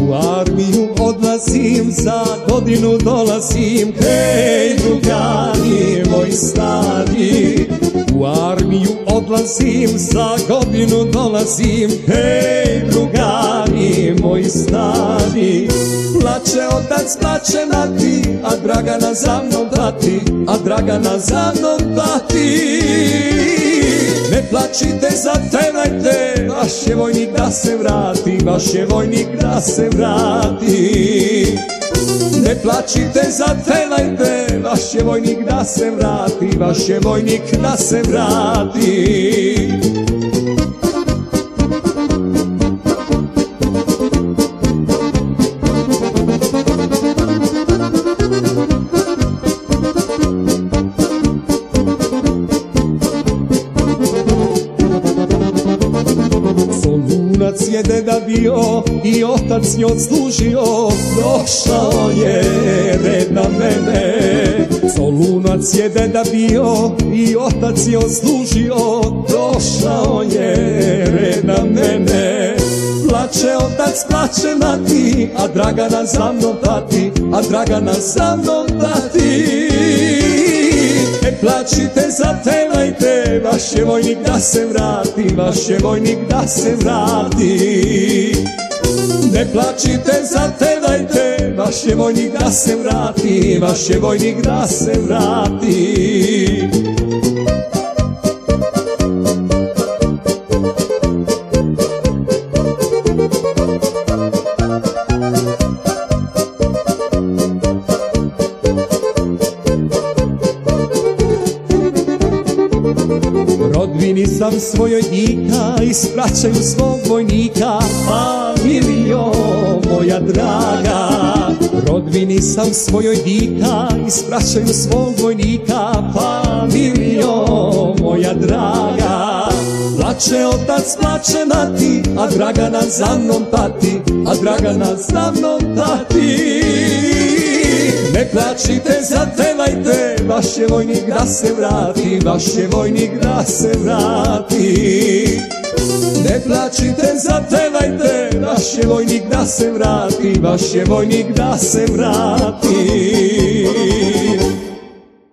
U armiju odlazim, za godinu dolazim Hej, drugari moj stari. U armiju odlazim, za godinu dolazim Hej, drugari moj stari. Plače otac, plače mati, a Dragana za mnom dati A Dragana za mnom dati ne plačite, zatevajte, vaš je vojnik da se vrati, vaš je vojnik da se vrati. Ne plačite, zatevajte, vaš je vojnik da se vrati, vaš je vojnik da se vrati. Solunac je deda bio i otac nje odslužio, došao je red na mene. Solunac je deda bio i otac je odslužio, došao je red na mene. Plače otac, plače mati, a Dragana za mnom tati, a Dragana za mnom tati. Ne plačite, zatevajte, vaš je vojnik da se vrati, vaš je vojnik da se vrati. Ne plačite, zatevajte, vaš je vojnik da se vrati, vaš je vojnik da se vrati. Rodbini sam svojoj dika, ispraćaju svog vojnika, familijo moja draga. Rodbini sam svojoj dika, ispraćaju svog vojnika, familijo moja draga. Plače otac, plače mati, a Dragana za mnom tati, a Dragana za mnom tati. Ne plačite, zatevajte, vaš je vojnik da se vrati, vaš je vojnik da se vrati. Ne plačite, zatevajte, vaš je vojnik da se vrati, vaš je vojnik da se vrati.